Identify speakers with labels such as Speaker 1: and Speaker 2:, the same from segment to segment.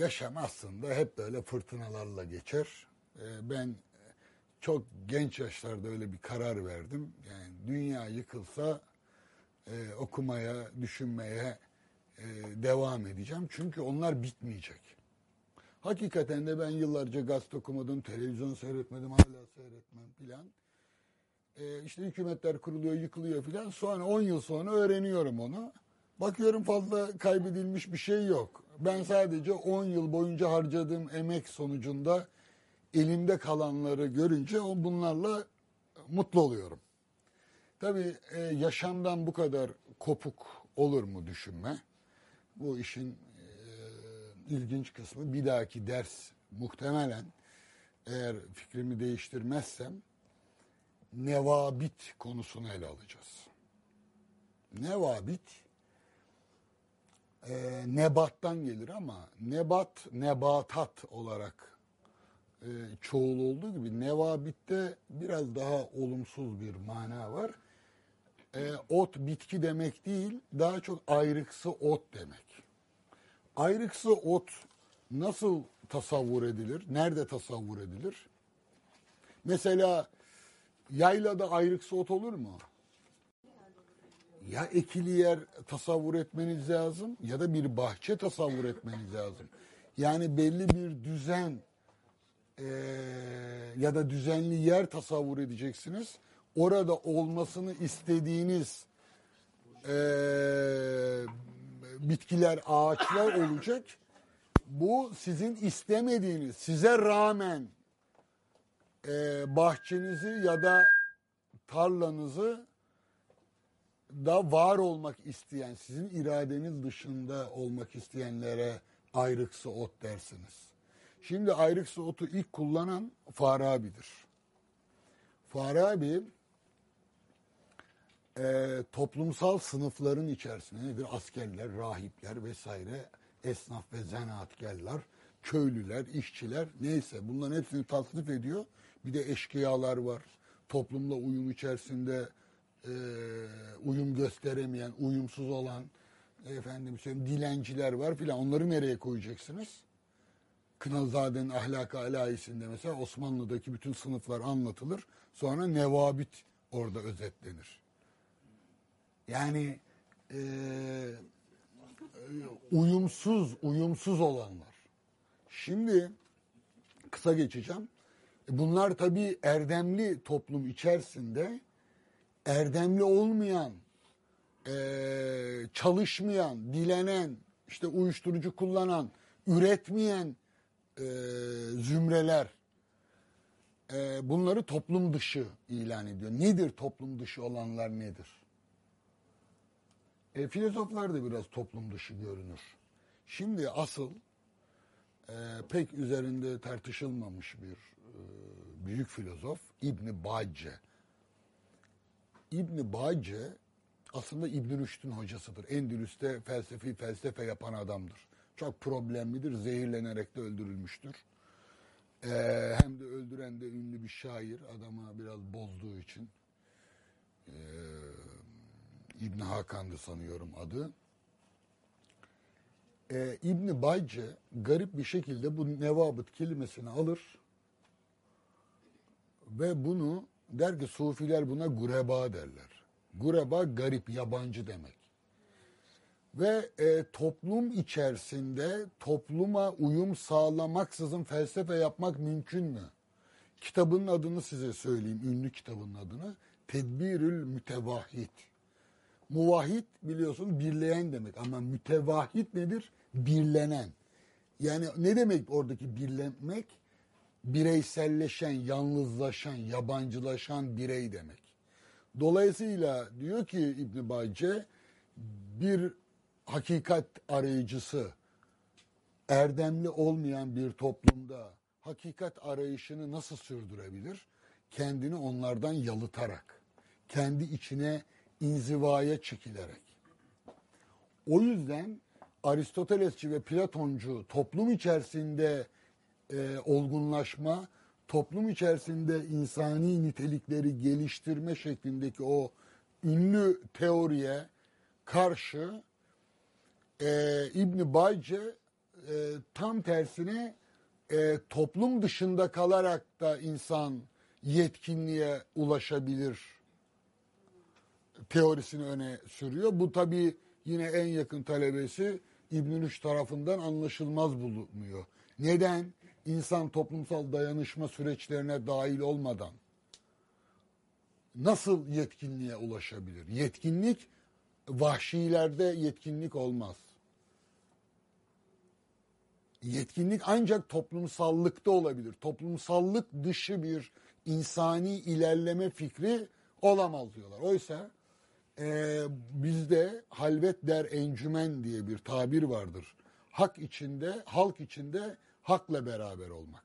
Speaker 1: yaşam aslında hep böyle fırtınalarla geçer. Ee, ben çok genç yaşlarda öyle bir karar verdim. Yani dünya yıkılsa e, okumaya, düşünmeye e, devam edeceğim. Çünkü onlar bitmeyecek. Hakikaten de ben yıllarca gazete okumadım, televizyon seyretmedim, hala seyretmem filan. E, işte hükümetler kuruluyor, yıkılıyor filan. Sonra 10 yıl sonra öğreniyorum onu. Bakıyorum fazla kaybedilmiş bir şey yok. Ben sadece 10 yıl boyunca harcadığım emek sonucunda elimde kalanları görünce o bunlarla mutlu oluyorum. Tabii e, yaşamdan bu kadar kopuk olur mu düşünme. Bu işin e, ilginç kısmı bir dahaki ders muhtemelen eğer fikrimi değiştirmezsem nevabit konusunu ele alacağız. Nevabit e, nebattan gelir ama nebat nebatat olarak e, çoğul olduğu gibi nevabitte biraz daha olumsuz bir mana var. E, ot bitki demek değil, daha çok ayrıksı ot demek. Ayrıksı ot nasıl tasavvur edilir? Nerede tasavvur edilir? Mesela yaylada ayrıksı ot olur mu? Ya ekili yer tasavvur etmeniz lazım ya da bir bahçe tasavvur etmeniz lazım. Yani belli bir düzen e, ya da düzenli yer tasavvur edeceksiniz. Orada olmasını istediğiniz e, bitkiler, ağaçlar olacak. Bu sizin istemediğiniz, size rağmen e, bahçenizi ya da tarlanızı da var olmak isteyen, sizin iradeniz dışında olmak isteyenlere ayrıksı ot dersiniz. Şimdi ayrıksı otu ilk kullanan Farabi'dir. Farabi e, toplumsal sınıfların içerisinde nedir? Askerler, rahipler vesaire, esnaf ve zanaatkarlar, köylüler, işçiler neyse bunların hepsini tasnif ediyor. Bir de eşkıyalar var. Toplumla uyum içerisinde e, uyum gösteremeyen, uyumsuz olan efendim söyleyeyim dilenciler var filan. Onları nereye koyacaksınız? Kınazade'nin ahlak alayisinde mesela Osmanlı'daki bütün sınıflar anlatılır. Sonra nevabit orada özetlenir. Yani e, uyumsuz, uyumsuz olanlar. Şimdi kısa geçeceğim. Bunlar tabii erdemli toplum içerisinde erdemli olmayan, e, çalışmayan, dilenen, işte uyuşturucu kullanan, üretmeyen e, zümreler e, bunları toplum dışı ilan ediyor. Nedir toplum dışı olanlar nedir? E, filozoflar da biraz toplum dışı görünür. Şimdi asıl e, pek üzerinde tartışılmamış bir e, büyük filozof İbni Bacce. İbni Bacce aslında İbn Rüşd'ün hocasıdır. Endülüs'te felsefi felsefe yapan adamdır. Çok problemlidir. Zehirlenerek de öldürülmüştür. Ee, hem de öldüren de ünlü bir şair. Adama biraz bozduğu için. Ee, İbni Hakan'dı sanıyorum adı. Ee, İbni Bayce garip bir şekilde bu nevabıt kelimesini alır ve bunu der ki sufiler buna gureba derler. Gureba garip, yabancı demek. Ve e, toplum içerisinde topluma uyum sağlamaksızın felsefe yapmak mümkün mü? Kitabın adını size söyleyeyim, ünlü kitabın adını. Tedbirül Mütevahhid. Muvahhid biliyorsun birleyen demek ama mütevahhid nedir? Birlenen. Yani ne demek oradaki birlenmek? Bireyselleşen, yalnızlaşan, yabancılaşan birey demek. Dolayısıyla diyor ki İbn Bayce bir hakikat arayıcısı erdemli olmayan bir toplumda hakikat arayışını nasıl sürdürebilir? Kendini onlardan yalıtarak, kendi içine inzivaya çekilerek. O yüzden Aristotelesçi ve Platoncu toplum içerisinde e, olgunlaşma, toplum içerisinde insani nitelikleri geliştirme şeklindeki o ünlü teoriye karşı e, İbn Bayce e, tam tersine e, toplum dışında kalarak da insan yetkinliğe ulaşabilir teorisini öne sürüyor. Bu tabi yine en yakın talebesi İbn-i tarafından anlaşılmaz bulunmuyor. Neden? İnsan toplumsal dayanışma süreçlerine dahil olmadan nasıl yetkinliğe ulaşabilir? Yetkinlik vahşilerde yetkinlik olmaz. Yetkinlik ancak toplumsallıkta olabilir. Toplumsallık dışı bir insani ilerleme fikri olamaz diyorlar. Oysa e, bizde halvet der encümen diye bir tabir vardır. Hak içinde, halk içinde hakla beraber olmak.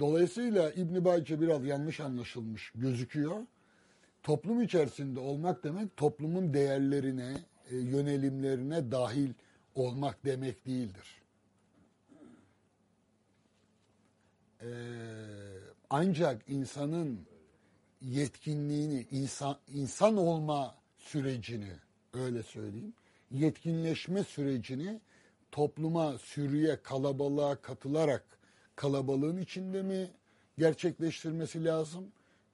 Speaker 1: Dolayısıyla İbn Bacı biraz yanlış anlaşılmış gözüküyor. Toplum içerisinde olmak demek toplumun değerlerine, e, yönelimlerine dahil olmak demek değildir. Ee, ancak insanın yetkinliğini, insan, insan olma sürecini öyle söyleyeyim, yetkinleşme sürecini topluma, sürüye, kalabalığa katılarak kalabalığın içinde mi gerçekleştirmesi lazım?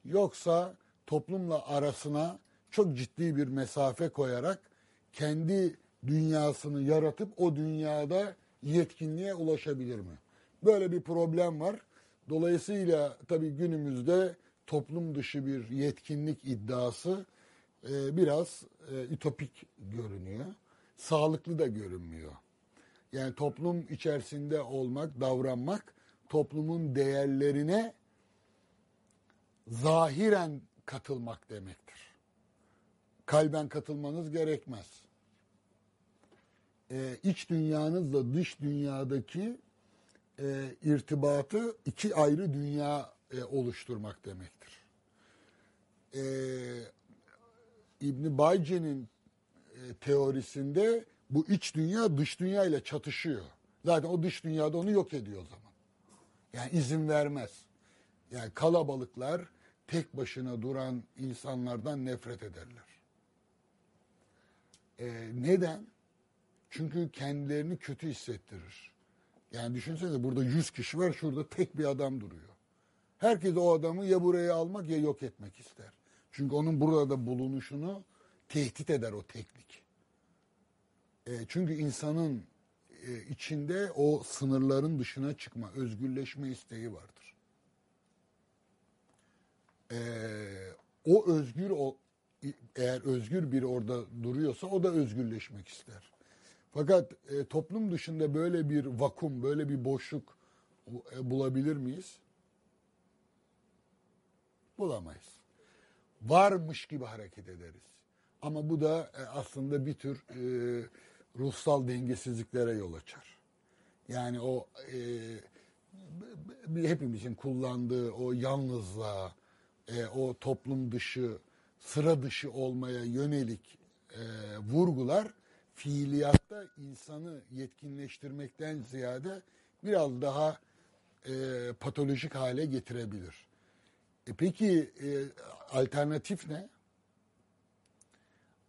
Speaker 1: Yoksa toplumla arasına çok ciddi bir mesafe koyarak kendi dünyasını yaratıp o dünyada yetkinliğe ulaşabilir mi? Böyle bir problem var. Dolayısıyla tabii günümüzde toplum dışı bir yetkinlik iddiası e, biraz e, ütopik görünüyor. Sağlıklı da görünmüyor. Yani toplum içerisinde olmak, davranmak toplumun değerlerine zahiren katılmak demektir. Kalben katılmanız gerekmez. Ee, iç dünyanızla dış dünyadaki e, irtibatı iki ayrı dünya e, oluşturmak demektir. E, İbni Bayce'nin e, teorisinde bu iç dünya dış dünya ile çatışıyor. Zaten o dış dünyada onu yok ediyor o zaman. Yani izin vermez. Yani kalabalıklar tek başına duran insanlardan nefret ederler. E, neden? Çünkü kendilerini kötü hissettirir. Yani düşünsene burada 100 kişi var şurada tek bir adam duruyor. Herkes o adamı ya buraya almak ya yok etmek ister. Çünkü onun burada bulunuşunu tehdit eder o teknik. E, çünkü insanın e, içinde o sınırların dışına çıkma, özgürleşme isteği vardır. E, o özgür o eğer özgür biri orada duruyorsa o da özgürleşmek ister. Fakat e, toplum dışında böyle bir vakum, böyle bir boşluk e, bulabilir miyiz? Bulamayız. Varmış gibi hareket ederiz. Ama bu da e, aslında bir tür e, ruhsal dengesizliklere yol açar. Yani o e, hepimizin kullandığı o yalnızlığa, e, o toplum dışı, sıra dışı olmaya yönelik e, vurgular fiiliyatta insanı yetkinleştirmekten ziyade biraz daha e, patolojik hale getirebilir. E peki e, alternatif ne?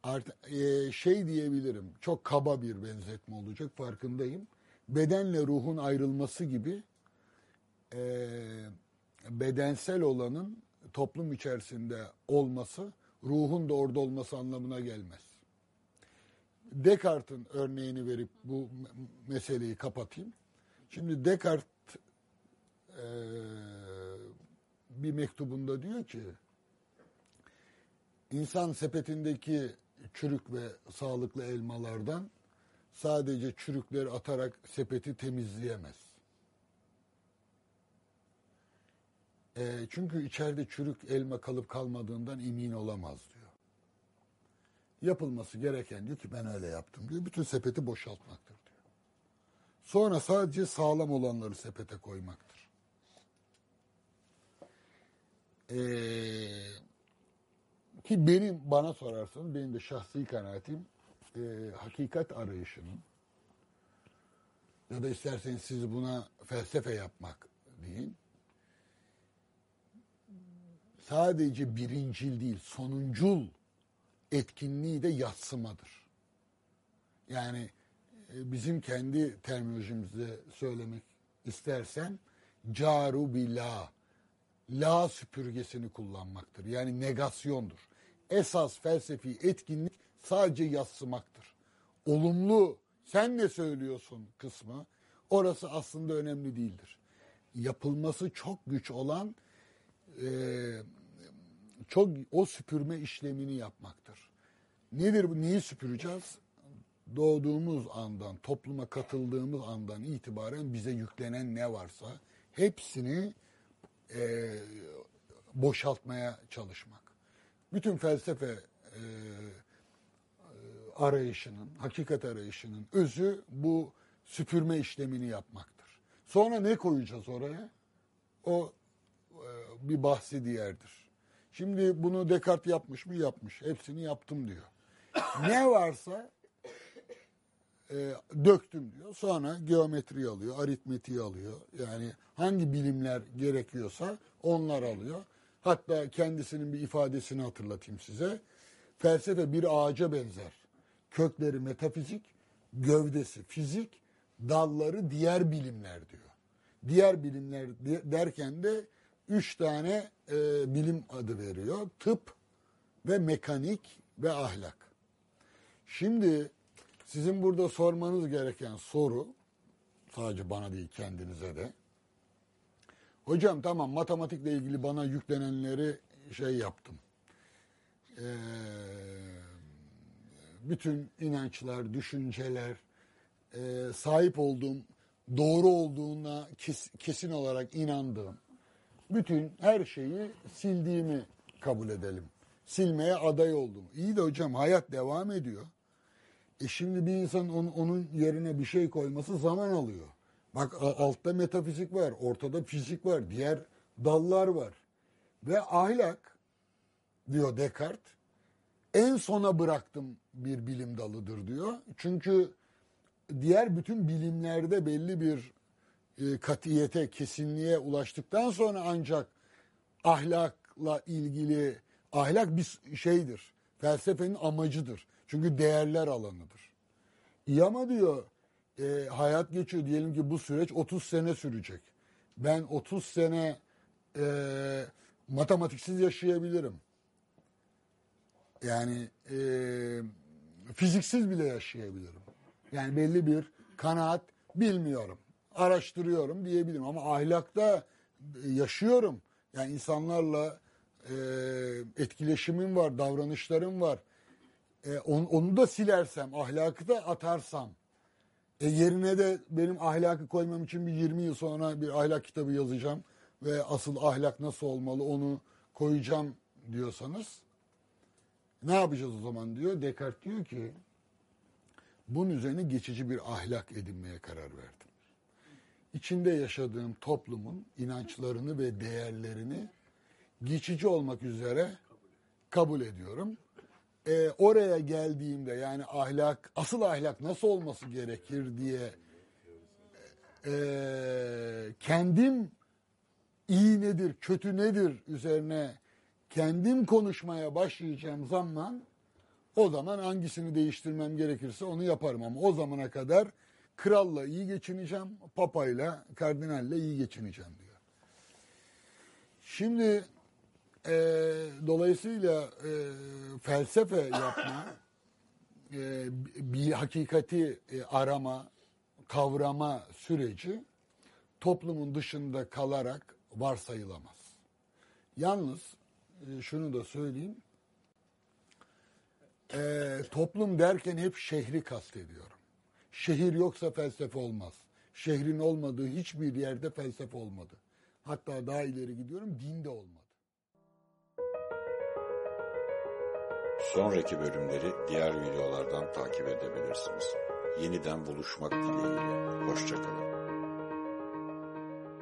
Speaker 1: Art, e, şey diyebilirim, çok kaba bir benzetme olacak farkındayım. Bedenle ruhun ayrılması gibi e, bedensel olanın toplum içerisinde olması, ruhun da orada olması anlamına gelmez. Descartes'in örneğini verip bu meseleyi kapatayım. Şimdi Descartes e, bir mektubunda diyor ki insan sepetindeki çürük ve sağlıklı elmalardan sadece çürükleri atarak sepeti temizleyemez. E, çünkü içeride çürük elma kalıp kalmadığından emin olamaz diyor. Yapılması gereken diyor ki ben öyle yaptım diyor. Bütün sepeti boşaltmaktır diyor. Sonra sadece sağlam olanları sepete koymaktır. Ee, ki benim bana sorarsanız benim de şahsi kanaatim e, hakikat arayışının ya da isterseniz siz buna felsefe yapmak deyin. Sadece birincil değil, sonuncul etkinliği de yatsımadır. Yani e, bizim kendi terminolojimizde söylemek istersem caru bila la süpürgesini kullanmaktır. Yani negasyondur. Esas felsefi etkinlik sadece yatsımaktır. Olumlu sen ne söylüyorsun kısmı orası aslında önemli değildir. Yapılması çok güç olan e, çok o süpürme işlemini yapmaktır. Nedir bu? Neyi süpüreceğiz? Doğduğumuz andan, topluma katıldığımız andan itibaren bize yüklenen ne varsa hepsini e, boşaltmaya çalışmak. Bütün felsefe e, e, arayışının, hakikat arayışının özü bu süpürme işlemini yapmaktır. Sonra ne koyacağız oraya? O e, bir bahsi diğerdir. Şimdi bunu Descartes yapmış mı? Yapmış. Hepsini yaptım diyor. Ne varsa e, döktüm diyor. Sonra geometri alıyor, aritmetiği alıyor. Yani hangi bilimler gerekiyorsa onlar alıyor. Hatta kendisinin bir ifadesini hatırlatayım size. Felsefe bir ağaca benzer. Kökleri metafizik, gövdesi fizik, dalları diğer bilimler diyor. Diğer bilimler derken de üç tane e, bilim adı veriyor. Tıp ve mekanik ve ahlak. Şimdi sizin burada sormanız gereken soru sadece bana değil kendinize de. Hocam tamam matematikle ilgili bana yüklenenleri şey yaptım. Ee, bütün inançlar, düşünceler, e, sahip olduğum, doğru olduğuna kes, kesin olarak inandığım, bütün her şeyi sildiğimi kabul edelim. Silmeye aday oldum. İyi de hocam hayat devam ediyor. E şimdi bir insan onun, yerine bir şey koyması zaman alıyor. Bak altta metafizik var, ortada fizik var, diğer dallar var. Ve ahlak diyor Descartes en sona bıraktım bir bilim dalıdır diyor. Çünkü diğer bütün bilimlerde belli bir e, katiyete, kesinliğe ulaştıktan sonra ancak ahlakla ilgili ahlak bir şeydir. Felsefenin amacıdır. Çünkü değerler alanıdır. İyi ama diyor e, hayat geçiyor. Diyelim ki bu süreç 30 sene sürecek. Ben 30 sene e, matematiksiz yaşayabilirim. Yani e, fiziksiz bile yaşayabilirim. Yani belli bir kanaat bilmiyorum. Araştırıyorum diyebilirim ama ahlakta yaşıyorum. Yani insanlarla e, etkileşimim var, davranışlarım var. E, onu, onu da silersem, ahlakı da atarsam, e, yerine de benim ahlakı koymam için bir 20 yıl sonra bir ahlak kitabı yazacağım ve asıl ahlak nasıl olmalı onu koyacağım diyorsanız ne yapacağız o zaman diyor. Descartes diyor ki bunun üzerine geçici bir ahlak edinmeye karar verdim. İçinde yaşadığım toplumun inançlarını ve değerlerini geçici olmak üzere kabul ediyorum. Ee, oraya geldiğimde yani ahlak, asıl ahlak nasıl olması gerekir diye e, kendim iyi nedir, kötü nedir üzerine kendim konuşmaya başlayacağım zaman o zaman hangisini değiştirmem gerekirse onu yaparım ama o zamana kadar kralla iyi geçineceğim, papayla, kardinalle iyi geçineceğim diyor. Şimdi e, dolayısıyla e, felsefe yapma, e, bir hakikati e, arama, kavrama süreci toplumun dışında kalarak varsayılamaz. Yalnız e, şunu da söyleyeyim. E, toplum derken hep şehri kastediyorum. Şehir yoksa felsefe olmaz. Şehrin olmadığı hiçbir yerde felsefe olmadı. Hatta daha ileri gidiyorum din de
Speaker 2: Sonraki bölümleri diğer videolardan takip edebilirsiniz. Yeniden buluşmak dileğiyle. Hoşçakalın.